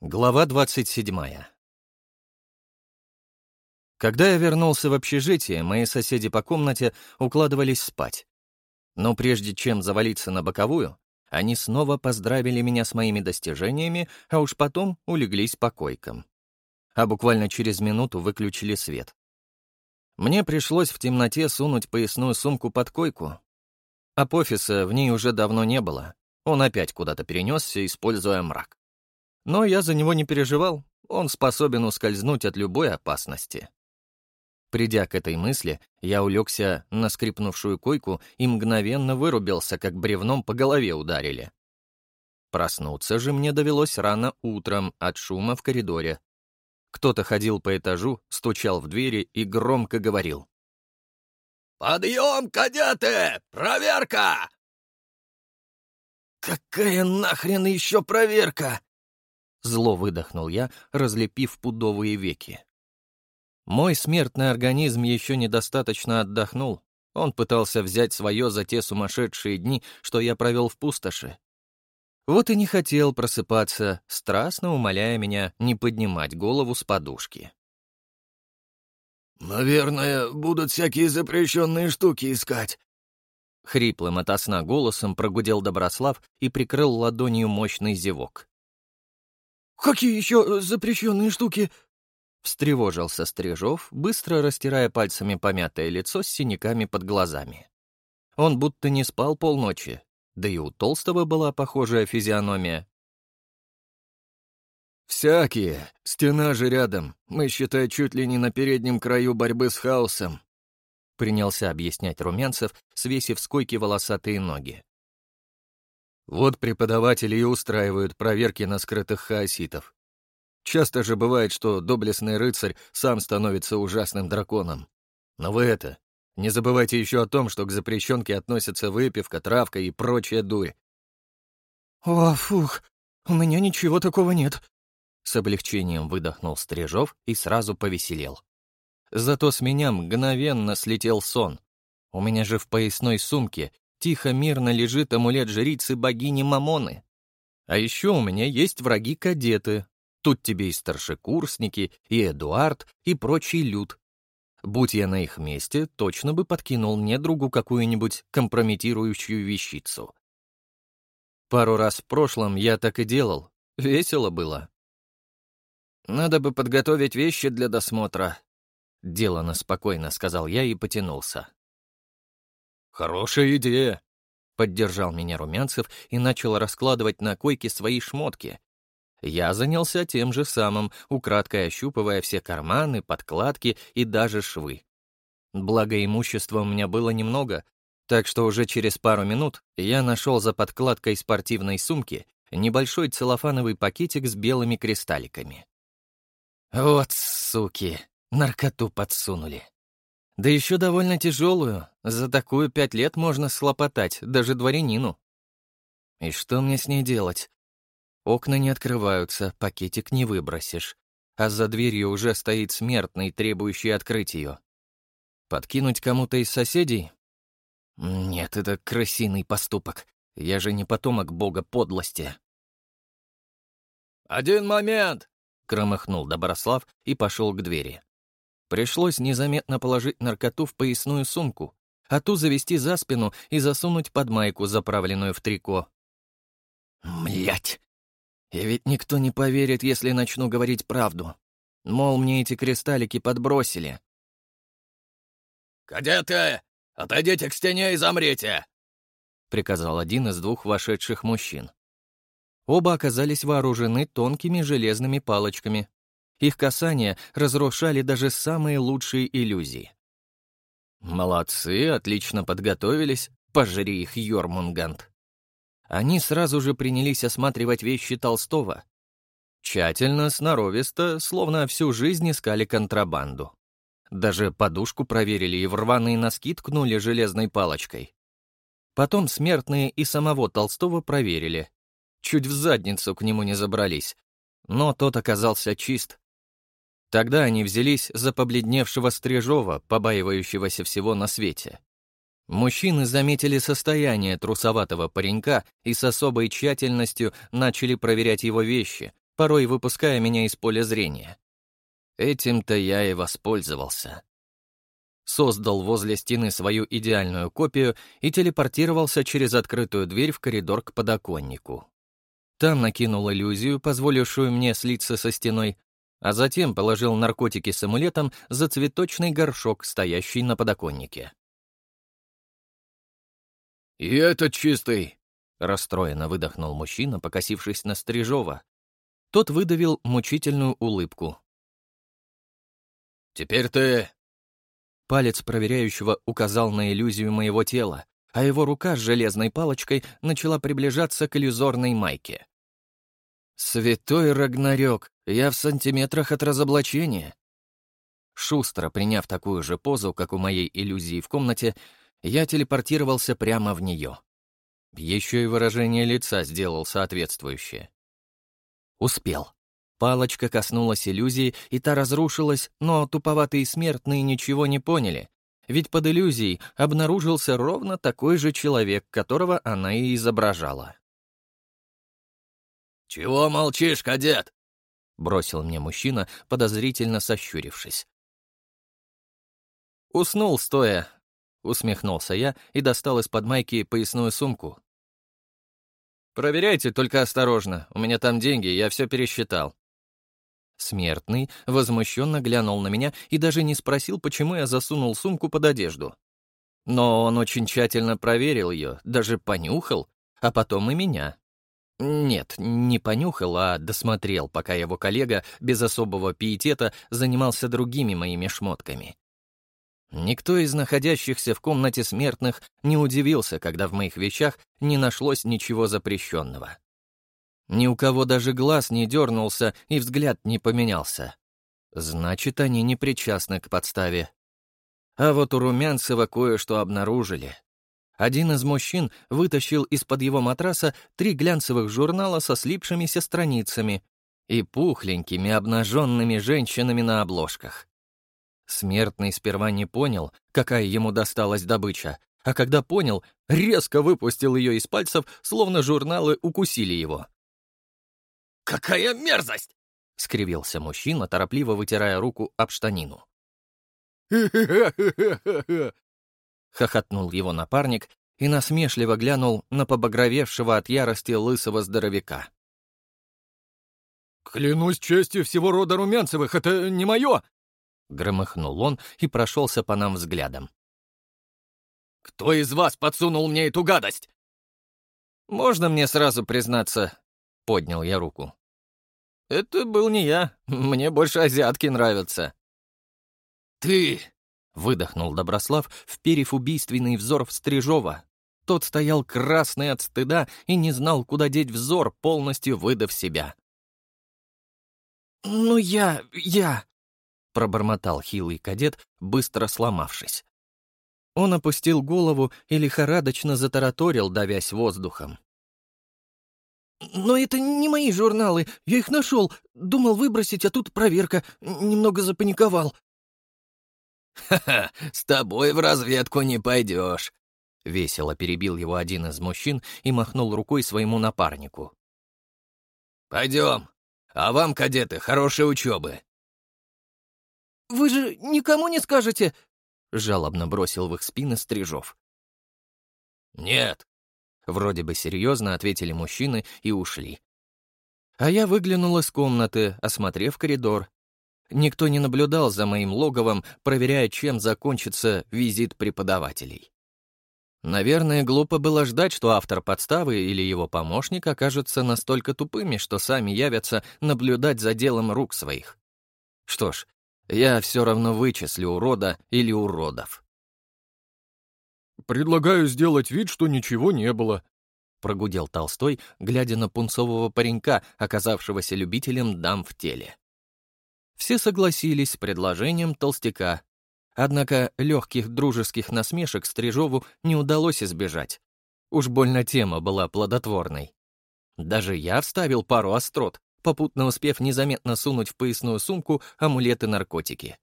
Глава 27 Когда я вернулся в общежитие, мои соседи по комнате укладывались спать. Но прежде чем завалиться на боковую, они снова поздравили меня с моими достижениями, а уж потом улеглись по койкам. А буквально через минуту выключили свет. Мне пришлось в темноте сунуть поясную сумку под койку. Апофиса в ней уже давно не было. Он опять куда-то перенесся, используя мрак. Но я за него не переживал, он способен ускользнуть от любой опасности. Придя к этой мысли, я улегся на скрипнувшую койку и мгновенно вырубился, как бревном по голове ударили. Проснуться же мне довелось рано утром от шума в коридоре. Кто-то ходил по этажу, стучал в двери и громко говорил. «Подъем, кадеты! Проверка!» «Какая нахрен еще проверка?» Зло выдохнул я, разлепив пудовые веки. Мой смертный организм еще недостаточно отдохнул. Он пытался взять свое за те сумасшедшие дни, что я провел в пустоши. Вот и не хотел просыпаться, страстно умоляя меня не поднимать голову с подушки. «Наверное, будут всякие запрещенные штуки искать», Хриплым от сна голосом прогудел Доброслав и прикрыл ладонью мощный зевок. «Какие еще запрещенные штуки?» Встревожился Стрижов, быстро растирая пальцами помятое лицо с синяками под глазами. Он будто не спал полночи, да и у Толстого была похожая физиономия. «Всякие. Стена же рядом. Мы, считай, чуть ли не на переднем краю борьбы с хаосом», принялся объяснять Румянцев, свесив с койки волосатые ноги. Вот преподаватели и устраивают проверки на скрытых хаоситов. Часто же бывает, что доблестный рыцарь сам становится ужасным драконом. Но вы это, не забывайте еще о том, что к запрещенке относятся выпивка, травка и прочая дурь. «О, фух, у меня ничего такого нет», — с облегчением выдохнул Стрижов и сразу повеселел. Зато с меня мгновенно слетел сон. У меня же в поясной сумке тихо-мирно лежит амулет жрицы богини Мамоны. А еще у меня есть враги-кадеты. Тут тебе и старшекурсники, и Эдуард, и прочий люд. Будь я на их месте, точно бы подкинул мне другу какую-нибудь компрометирующую вещицу. Пару раз в прошлом я так и делал. Весело было. «Надо бы подготовить вещи для досмотра», — делано спокойно сказал я и потянулся. «Хорошая идея», — поддержал меня Румянцев и начал раскладывать на койке свои шмотки. Я занялся тем же самым, украдкой ощупывая все карманы, подкладки и даже швы. Благо имущества у меня было немного, так что уже через пару минут я нашел за подкладкой спортивной сумки небольшой целлофановый пакетик с белыми кристалликами. Вот суки, наркоту подсунули. Да еще довольно тяжелую. За такую пять лет можно слопотать, даже дворянину. И что мне с ней делать? Окна не открываются, пакетик не выбросишь. А за дверью уже стоит смертный, требующий открыть ее. Подкинуть кому-то из соседей? Нет, это крысиный поступок. Я же не потомок бога подлости. «Один момент!» — громыхнул Доброслав и пошел к двери. Пришлось незаметно положить наркоту в поясную сумку, а ту завести за спину и засунуть под майку, заправленную в трико. Млять! И ведь никто не поверит, если начну говорить правду. Мол, мне эти кристаллики подбросили. «Кадеты, отойдите к стене и замрите!» — приказал один из двух вошедших мужчин. Оба оказались вооружены тонкими железными палочками, их касания разрушали даже самые лучшие иллюзии. Молодцы, отлично подготовились, пожри их, Йормунгант. Они сразу же принялись осматривать вещи Толстого. Тщательно, сноровисто, словно всю жизнь искали контрабанду. Даже подушку проверили и в рваные носки ткнули железной палочкой. Потом смертные и самого Толстого проверили. Чуть в задницу к нему не забрались. Но тот оказался чист, Тогда они взялись за побледневшего Стрижова, побаивающегося всего на свете. Мужчины заметили состояние трусоватого паренька и с особой тщательностью начали проверять его вещи, порой выпуская меня из поля зрения. Этим-то я и воспользовался. Создал возле стены свою идеальную копию и телепортировался через открытую дверь в коридор к подоконнику. Там накинул иллюзию, позволившую мне слиться со стеной, а затем положил наркотики с амулетом за цветочный горшок, стоящий на подоконнике. «И этот чистый!» — расстроенно выдохнул мужчина, покосившись на Стрижова. Тот выдавил мучительную улыбку. «Теперь ты...» Палец проверяющего указал на иллюзию моего тела, а его рука с железной палочкой начала приближаться к иллюзорной майке. «Святой Рагнарёк, я в сантиметрах от разоблачения». Шустро приняв такую же позу, как у моей иллюзии в комнате, я телепортировался прямо в нее. Еще и выражение лица сделал соответствующее. Успел. Палочка коснулась иллюзии, и та разрушилась, но туповатые смертные ничего не поняли, ведь под иллюзией обнаружился ровно такой же человек, которого она и изображала. «Чего молчишь, кадет?» — бросил мне мужчина, подозрительно сощурившись. «Уснул стоя», — усмехнулся я и достал из-под майки поясную сумку. «Проверяйте, только осторожно, у меня там деньги, я все пересчитал». Смертный возмущенно глянул на меня и даже не спросил, почему я засунул сумку под одежду. Но он очень тщательно проверил ее, даже понюхал, а потом и меня. Нет, не понюхал, а досмотрел, пока его коллега без особого пиетета занимался другими моими шмотками. Никто из находящихся в комнате смертных не удивился, когда в моих вещах не нашлось ничего запрещенного. Ни у кого даже глаз не дернулся и взгляд не поменялся. Значит, они не причастны к подставе. А вот у Румянцева кое-что обнаружили. Один из мужчин вытащил из-под его матраса три глянцевых журнала со слипшимися страницами и пухленькими обнаженными женщинами на обложках. Смертный сперва не понял, какая ему досталась добыча, а когда понял, резко выпустил ее из пальцев, словно журналы укусили его. «Какая мерзость!» — скривился мужчина, торопливо вытирая руку об штанину. Хохотнул его напарник и насмешливо глянул на побагровевшего от ярости лысого здоровяка. «Клянусь честью всего рода Румянцевых, это не мое!» Громыхнул он и прошелся по нам взглядом. «Кто из вас подсунул мне эту гадость?» «Можно мне сразу признаться?» — поднял я руку. «Это был не я. Мне больше азиатки нравятся». «Ты!» Выдохнул Доброслав, вперев убийственный взор в Стрижова. Тот стоял красный от стыда и не знал, куда деть взор, полностью выдав себя. «Ну я... я...» — пробормотал хилый кадет, быстро сломавшись. Он опустил голову и лихорадочно затараторил, давясь воздухом. «Но это не мои журналы. Я их нашел. Думал выбросить, а тут проверка. Немного запаниковал. «Ха-ха, с тобой в разведку не пойдешь», — весело перебил его один из мужчин и махнул рукой своему напарнику. «Пойдем. А вам, кадеты, хорошей учебы». «Вы же никому не скажете?» — жалобно бросил в их спины Стрижов. «Нет». Вроде бы серьезно ответили мужчины и ушли. А я выглянул из комнаты, осмотрев коридор, Никто не наблюдал за моим логовом, проверяя, чем закончится визит преподавателей. Наверное, глупо было ждать, что автор подставы или его помощник окажутся настолько тупыми, что сами явятся наблюдать за делом рук своих. Что ж, я все равно вычислю урода или уродов. «Предлагаю сделать вид, что ничего не было», — прогудел Толстой, глядя на пунцового паренька, оказавшегося любителем дам в теле. Все согласились с предложением толстяка. Однако легких дружеских насмешек Стрижову не удалось избежать. Уж больно тема была плодотворной. Даже я вставил пару острот, попутно успев незаметно сунуть в поясную сумку амулеты-наркотики.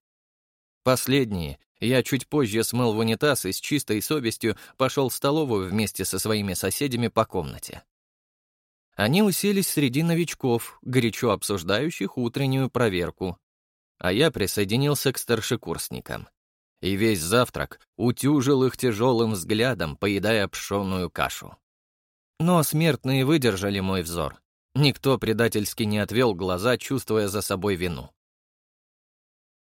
Последние я чуть позже смыл в унитаз и с чистой совестью пошел в столовую вместе со своими соседями по комнате. Они уселись среди новичков, горячо обсуждающих утреннюю проверку. А я присоединился к старшекурсникам. И весь завтрак утюжил их тяжелым взглядом, поедая пшеную кашу. Но смертные выдержали мой взор. Никто предательски не отвел глаза, чувствуя за собой вину.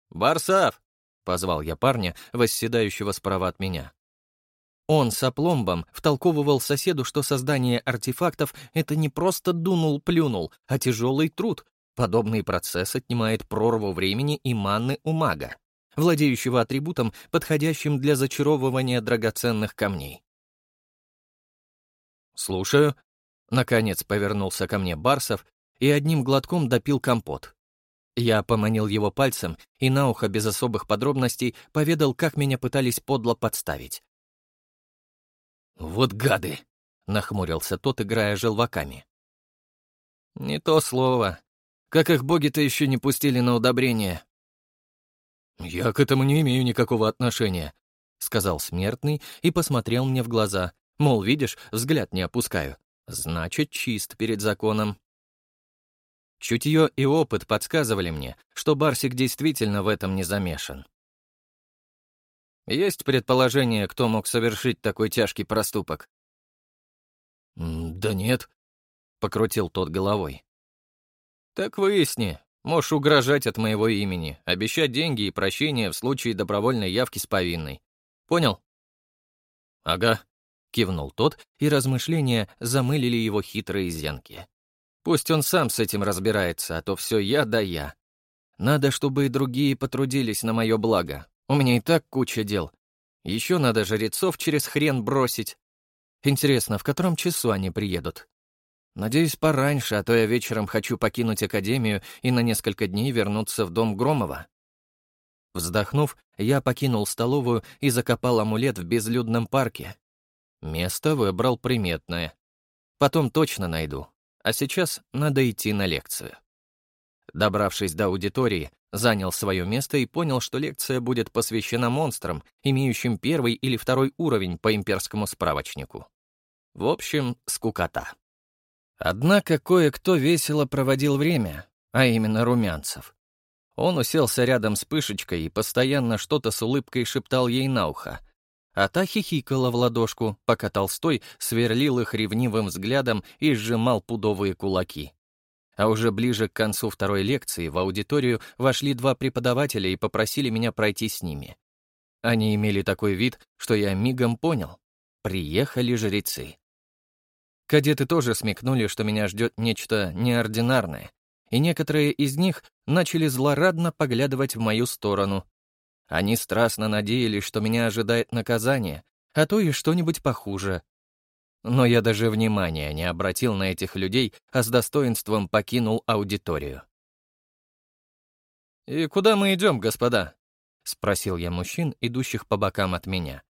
«Барсав!» — позвал я парня, восседающего справа от меня. Он с опломбом втолковывал соседу, что создание артефактов — это не просто дунул-плюнул, а тяжелый труд. Подобный процесс отнимает прорву времени и манны у мага, владеющего атрибутом, подходящим для зачаровывания драгоценных камней. «Слушаю», Наконец повернулся ко мне Барсов и одним глотком допил компот. Я поманил его пальцем и на ухо без особых подробностей поведал, как меня пытались подло подставить. «Вот гады!» — нахмурился тот, играя желваками. «Не то слово. Как их боги-то еще не пустили на удобрение?» «Я к этому не имею никакого отношения», — сказал смертный и посмотрел мне в глаза. Мол, видишь, взгляд не опускаю. Значит, чист перед законом. Чутье и опыт подсказывали мне, что Барсик действительно в этом не замешан. Есть предположение, кто мог совершить такой тяжкий проступок? «Да нет», — покрутил тот головой. «Так выясни. Можешь угрожать от моего имени, обещать деньги и прощение в случае добровольной явки с повинной. Понял?» «Ага», Кивнул тот, и размышления замылили его хитрые зенки. Пусть он сам с этим разбирается, а то все я да я. Надо, чтобы и другие потрудились на мое благо. У меня и так куча дел. Еще надо жрецов через хрен бросить. Интересно, в котором часу они приедут? Надеюсь, пораньше, а то я вечером хочу покинуть академию и на несколько дней вернуться в дом Громова. Вздохнув, я покинул столовую и закопал амулет в безлюдном парке, Место выбрал приметное. Потом точно найду. А сейчас надо идти на лекцию. Добравшись до аудитории, занял свое место и понял, что лекция будет посвящена монстрам, имеющим первый или второй уровень по имперскому справочнику. В общем, скукота. Однако кое-кто весело проводил время, а именно Румянцев. Он уселся рядом с Пышечкой и постоянно что-то с улыбкой шептал ей на ухо — а та хихикала в ладошку, пока Толстой сверлил их ревнивым взглядом и сжимал пудовые кулаки. А уже ближе к концу второй лекции в аудиторию вошли два преподавателя и попросили меня пройти с ними. Они имели такой вид, что я мигом понял. Приехали жрецы. Кадеты тоже смекнули, что меня ждет нечто неординарное, и некоторые из них начали злорадно поглядывать в мою сторону, они страстно надеялись, что меня ожидает наказание, а то и что-нибудь похуже. Но я даже внимания не обратил на этих людей, а с достоинством покинул аудиторию. «И куда мы идем, господа?» — спросил я мужчин, идущих по бокам от меня.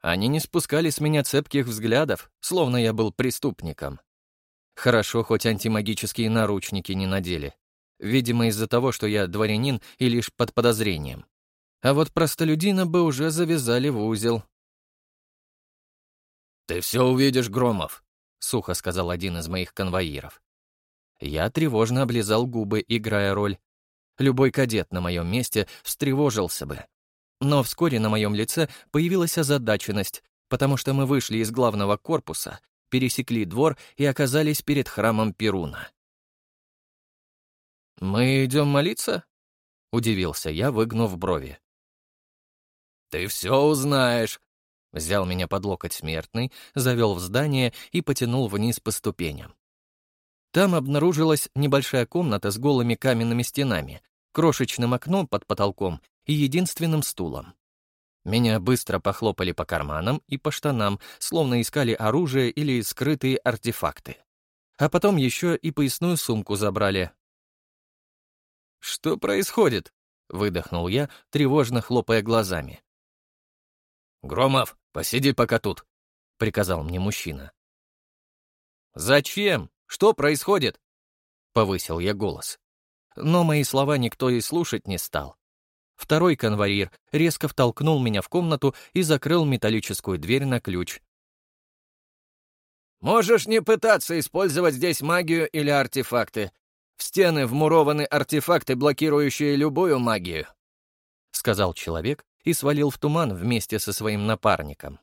Они не спускали с меня цепких взглядов, словно я был преступником. Хорошо, хоть антимагические наручники не надели. Видимо, из-за того, что я дворянин и лишь под подозрением. А вот простолюдина бы уже завязали в узел. «Ты все увидишь, Громов», — сухо сказал один из моих конвоиров. Я тревожно облизал губы, играя роль. Любой кадет на моем месте встревожился бы. Но вскоре на моем лице появилась озадаченность, потому что мы вышли из главного корпуса, пересекли двор и оказались перед храмом Перуна. «Мы идем молиться?» — удивился я, выгнув брови. «Ты все узнаешь!» Взял меня под локоть смертный, завел в здание и потянул вниз по ступеням. Там обнаружилась небольшая комната с голыми каменными стенами, крошечным окном под потолком и единственным стулом. Меня быстро похлопали по карманам и по штанам, словно искали оружие или скрытые артефакты. А потом еще и поясную сумку забрали. «Что происходит?» — выдохнул я, тревожно хлопая глазами. «Громов, посиди пока тут», — приказал мне мужчина. «Зачем? Что происходит?» — повысил я голос. Но мои слова никто и слушать не стал. Второй конвоир резко втолкнул меня в комнату и закрыл металлическую дверь на ключ. Можешь не пытаться использовать здесь магию или артефакты. В стены вмурованы артефакты, блокирующие любую магию», — сказал человек и свалил в туман вместе со своим напарником.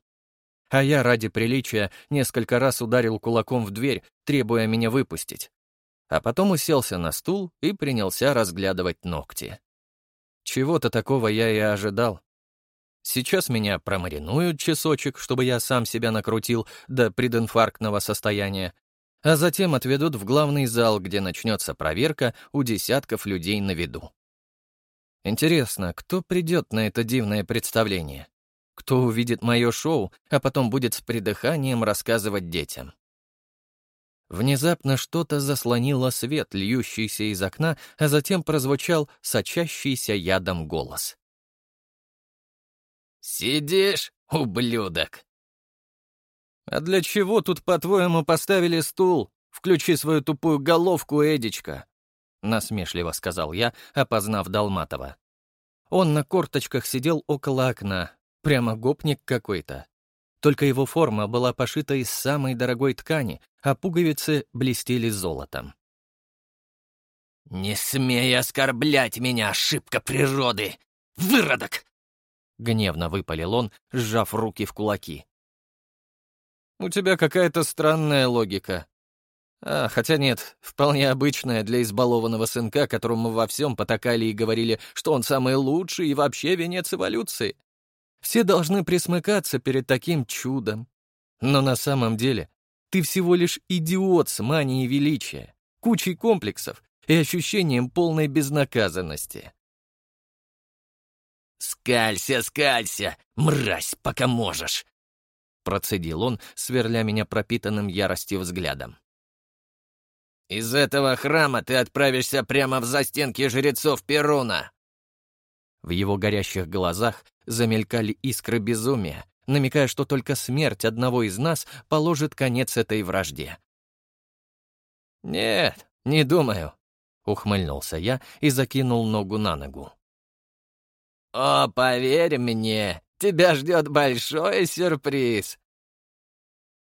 А я ради приличия несколько раз ударил кулаком в дверь, требуя меня выпустить. А потом уселся на стул и принялся разглядывать ногти. Чего-то такого я и ожидал. Сейчас меня промаринуют часочек, чтобы я сам себя накрутил до прединфарктного состояния, а затем отведут в главный зал, где начнется проверка у десятков людей на виду. Интересно, кто придет на это дивное представление? Кто увидит мое шоу, а потом будет с придыханием рассказывать детям? Внезапно что-то заслонило свет, льющийся из окна, а затем прозвучал сочащийся ядом голос. «Сидишь, ублюдок!» «А для чего тут, по-твоему, поставили стул? Включи свою тупую головку, Эдичка!» — насмешливо сказал я, опознав Долматова. Он на корточках сидел около окна, прямо гопник какой-то. Только его форма была пошита из самой дорогой ткани, а пуговицы блестели золотом. «Не смей оскорблять меня, ошибка природы! Выродок!» — гневно выпалил он, сжав руки в кулаки. «У тебя какая-то странная логика. А, хотя нет, вполне обычная для избалованного сынка, которому во всем потакали и говорили, что он самый лучший и вообще венец эволюции. Все должны присмыкаться перед таким чудом. Но на самом деле ты всего лишь идиот с манией величия, кучей комплексов и ощущением полной безнаказанности. «Скалься, скалься, мразь, пока можешь!» Процедил он, сверля меня пропитанным яростью взглядом. «Из этого храма ты отправишься прямо в застенки жрецов Перуна!» В его горящих глазах замелькали искры безумия, намекая, что только смерть одного из нас положит конец этой вражде. «Нет, не думаю», — ухмыльнулся я и закинул ногу на ногу. «О, поверь мне, тебя ждет большой сюрприз!»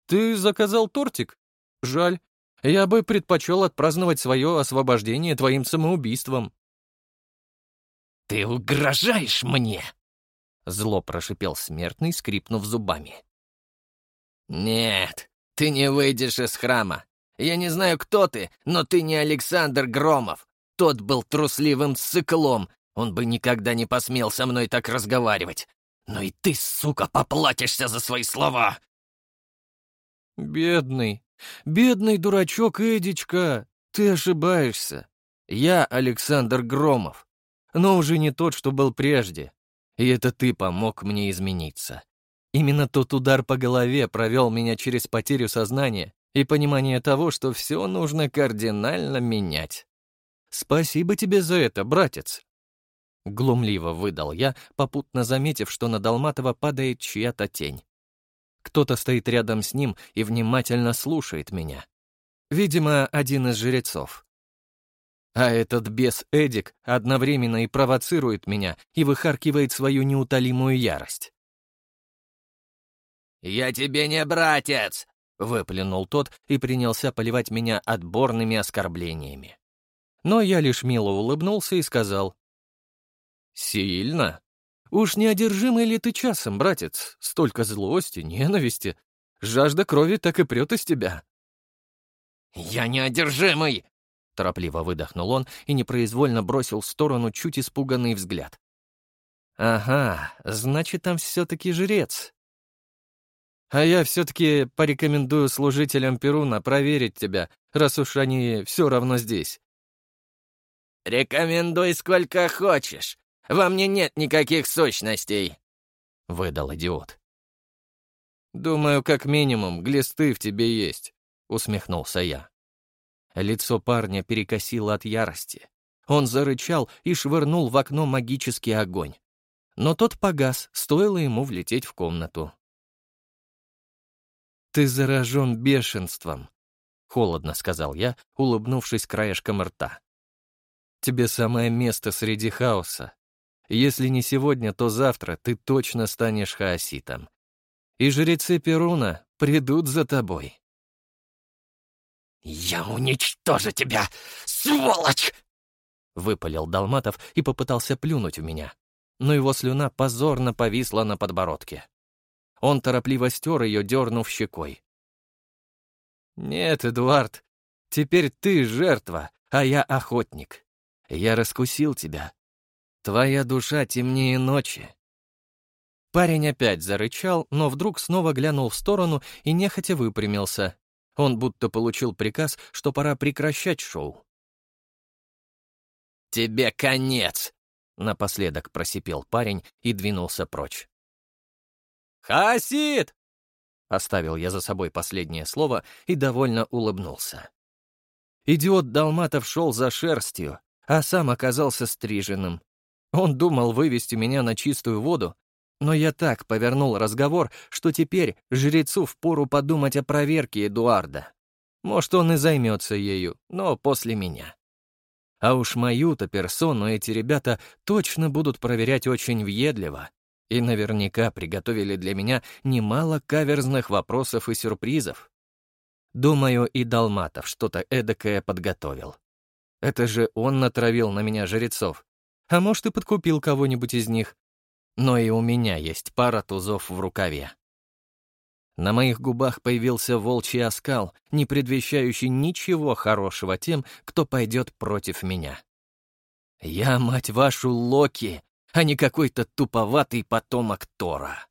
«Ты заказал тортик? Жаль. Я бы предпочел отпраздновать свое освобождение твоим самоубийством». «Ты угрожаешь мне!» Зло прошипел смертный, скрипнув зубами. «Нет, ты не выйдешь из храма. Я не знаю, кто ты, но ты не Александр Громов. Тот был трусливым циклом, он бы никогда не посмел со мной так разговаривать. Но и ты, сука, поплатишься за свои слова!» «Бедный, бедный дурачок Эдичка, ты ошибаешься. Я Александр Громов, но уже не тот, что был прежде. И это ты помог мне измениться. Именно тот удар по голове провел меня через потерю сознания и понимание того, что все нужно кардинально менять. Спасибо тебе за это, братец. Глумливо выдал я, попутно заметив, что на Долматова падает чья-то тень. Кто-то стоит рядом с ним и внимательно слушает меня. Видимо, один из жрецов. А этот бес Эдик одновременно и провоцирует меня и выхаркивает свою неутолимую ярость. «Я тебе не братец!» — выплюнул тот и принялся поливать меня отборными оскорблениями. Но я лишь мило улыбнулся и сказал, «Сильно? Уж не одержимый ли ты часом, братец? Столько злости, ненависти. Жажда крови так и прет из тебя». «Я не одержимый!» Торопливо выдохнул он и непроизвольно бросил в сторону чуть испуганный взгляд. «Ага, значит, там все-таки жрец. А я все-таки порекомендую служителям Перуна проверить тебя, раз уж они все равно здесь». «Рекомендуй сколько хочешь. Во мне нет никаких сущностей», — выдал идиот. «Думаю, как минимум, глисты в тебе есть», — усмехнулся я. Лицо парня перекосило от ярости. Он зарычал и швырнул в окно магический огонь. Но тот погас, стоило ему влететь в комнату. «Ты заражен бешенством», — холодно сказал я, улыбнувшись краешком рта. «Тебе самое место среди хаоса. Если не сегодня, то завтра ты точно станешь хаоситом. И жрецы Перуна придут за тобой». «Я уничтожу тебя, сволочь!» Выпалил Долматов и попытался плюнуть в меня, но его слюна позорно повисла на подбородке. Он торопливо стер ее, дернув щекой. «Нет, Эдуард, теперь ты жертва, а я охотник. Я раскусил тебя. Твоя душа темнее ночи». Парень опять зарычал, но вдруг снова глянул в сторону и нехотя выпрямился. Он будто получил приказ, что пора прекращать шоу. «Тебе конец!» — напоследок просипел парень и двинулся прочь. «Хасид!» Оставил я за собой последнее слово и довольно улыбнулся. Идиот Далматов шел за шерстью, а сам оказался стриженным. Он думал вывести меня на чистую воду, но я так повернул разговор, что теперь жрецу впору подумать о проверке Эдуарда. Может, он и займется ею, но после меня. А уж мою-то персону эти ребята точно будут проверять очень въедливо, и наверняка приготовили для меня немало каверзных вопросов и сюрпризов. Думаю, и Далматов что-то эдакое подготовил. Это же он натравил на меня жрецов. А может, и подкупил кого-нибудь из них. Но и у меня есть пара тузов в рукаве. На моих губах появился волчий оскал, не предвещающий ничего хорошего тем, кто пойдет против меня. Я, мать вашу, Локи, а не какой-то туповатый потомок Тора.